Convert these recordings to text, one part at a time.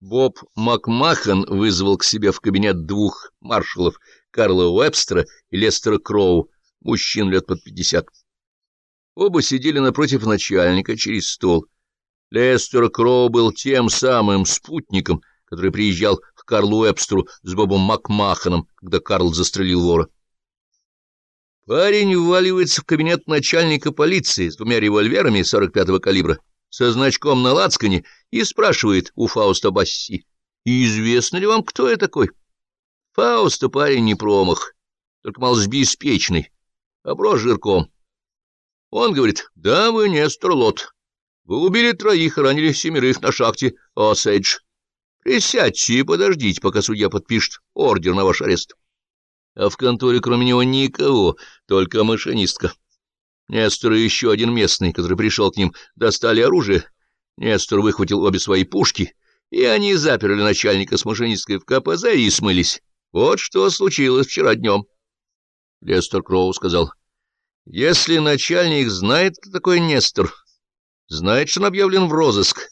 Боб Макмахан вызвал к себе в кабинет двух маршалов, Карла Уэбстера и Лестера Кроу, мужчин лет под пятьдесят. Оба сидели напротив начальника через стол. Лестер Кроу был тем самым спутником, который приезжал к Карлу Уэбстеру с Бобом Макмаханом, когда Карл застрелил вора. Парень вваливается в кабинет начальника полиции с двумя револьверами 45-го калибра со значком на лацкане и спрашивает у Фауста Басси, «Известно ли вам, кто я такой?» Фауста парень не промах, только малосбеспечный, оброс жирком. Он говорит, «Да, вы Нестор Лот. Вы убили троих ранили семерых на шахте Осейдж. Присядьте и подождите, пока судья подпишет ордер на ваш арест». А в конторе кроме него никого, только машинистка. Нестор и еще один местный, который пришел к ним, достали оружие. Нестор выхватил обе свои пушки, и они заперли начальника с машинисткой в КПЗ и смылись. Вот что случилось вчера днем. Лестер Кроу сказал, «Если начальник знает, кто такой Нестор, знает, что он объявлен в розыск,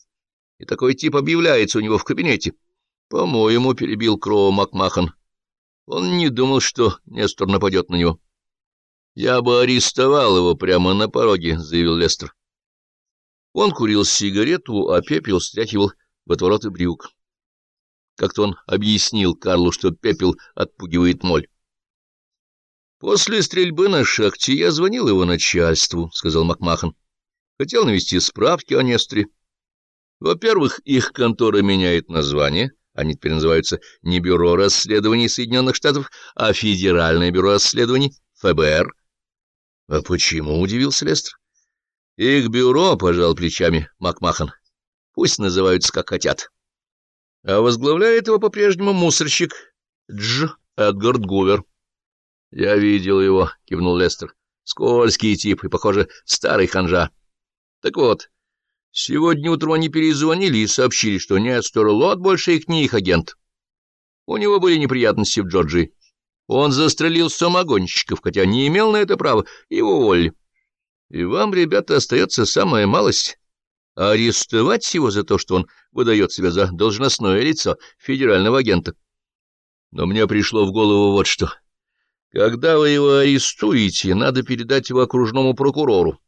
и такой тип объявляется у него в кабинете, по-моему, перебил Кроу Макмахан. Он не думал, что Нестор нападет на него». «Я бы арестовал его прямо на пороге», — заявил Лестер. Он курил сигарету, а пепел стряхивал в отвороты брюк. Как-то он объяснил Карлу, что пепел отпугивает моль. «После стрельбы на шахте я звонил его начальству», — сказал Макмахан. «Хотел навести справки о Нестре. Во-первых, их контора меняет название». Они теперь называются не Бюро расследований Соединенных Штатов, а Федеральное бюро расследований, ФБР. — А почему? — удивился Лестер. — Их бюро, — пожал плечами Макмахан. — Пусть называются как хотят. А возглавляет его по-прежнему мусорщик Дж. Эдгард Гувер. — Я видел его, — кивнул Лестер. — Скользкий тип и, похоже, старый ханжа. Так вот, сегодня утром они перезвонили и сообщили, что Нестор Лот больше их не их агент. У него были неприятности в Джорджии. Он застрелил самогонщиков, хотя не имел на это права, его уволили. И вам, ребята, остается самая малость — арестовать его за то, что он выдает себя за должностное лицо федерального агента. Но мне пришло в голову вот что. Когда вы его арестуете, надо передать его окружному прокурору.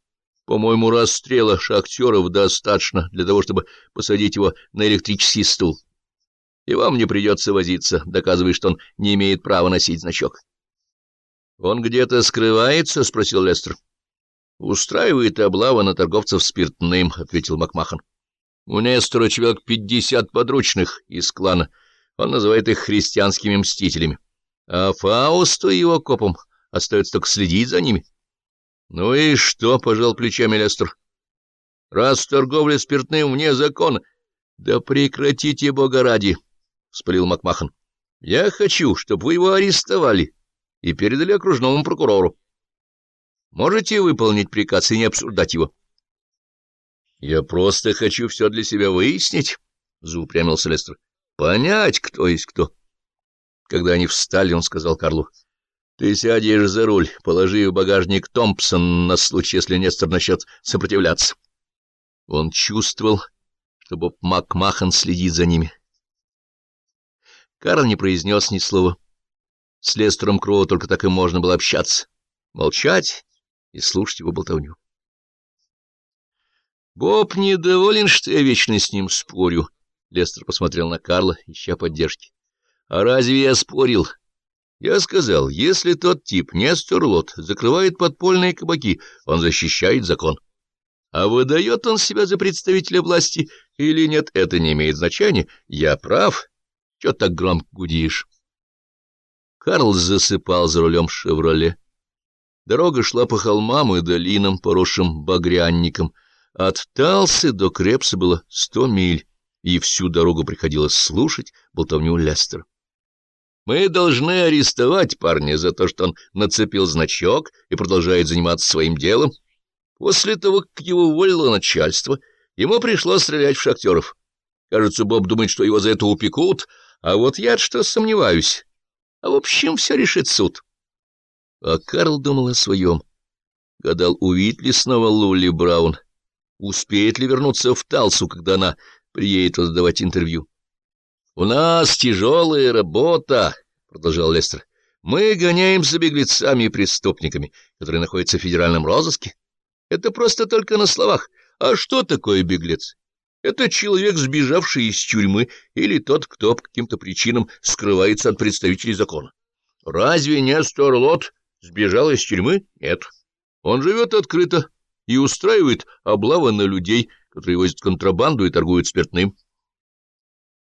По-моему, расстрела шахтеров достаточно для того, чтобы посадить его на электрический стул и вам не придется возиться, доказывая, что он не имеет права носить значок. — Он где-то скрывается? — спросил Лестер. — Устраивает облава на торговцев спиртным, — ответил Макмахан. — У Нестора человек пятьдесят подручных из клана. Он называет их христианскими мстителями. А Фаусту и его копам остается только следить за ними. — Ну и что? — пожал плечами Лестер. — Раз торговля спиртным вне закона... — Да прекратите, бога ради! —— вспылил Макмахан. — Я хочу, чтобы вы его арестовали и передали окружному прокурору. Можете выполнить приказ и не обсуждать его? — Я просто хочу все для себя выяснить, — заупрямился Лестер. — Понять, кто есть кто. Когда они встали, он сказал Карлу, — Ты сядешь за руль, положи в багажник Томпсон на случай, если Нестор начнет сопротивляться. Он чувствовал, что Боб Макмахан следит за ними. Карл не произнес ни слова. С Лестером Кроу только так и можно было общаться, молчать и слушать его болтовню. Боб недоволен, что я вечно с ним спорю. Лестер посмотрел на Карла, ища поддержки. А разве я спорил? Я сказал, если тот тип, Нестор Лот, закрывает подпольные кабаки, он защищает закон. А выдает он себя за представителя власти или нет, это не имеет значения. Я прав, Чего так громко гудишь? Карл засыпал за рулем «Шевроле». Дорога шла по холмам и долинам, поросшим багрянником. От Талсы до Крепса было сто миль, и всю дорогу приходилось слушать болтовню Лестера. Мы должны арестовать парня за то, что он нацепил значок и продолжает заниматься своим делом. После того, как его уволило начальство, ему пришлось стрелять в шахтеров. Кажется, Боб думает, что его за это упекут, а вот я что сомневаюсь. А в общем, все решит суд. А Карл думал о своем. Гадал, увидит ли снова Лули Браун, успеет ли вернуться в Талсу, когда она приедет раздавать интервью. «У нас тяжелая работа», — продолжал Лестер. «Мы гоняем за беглецами и преступниками, которые находятся в федеральном розыске. Это просто только на словах. А что такое беглец? Это человек, сбежавший из тюрьмы, или тот, кто по каким-то причинам скрывается от представителей закона. Разве Нестор Лот сбежал из тюрьмы? Нет. Он живет открыто и устраивает облавы на людей, которые возят контрабанду и торгуют спиртным.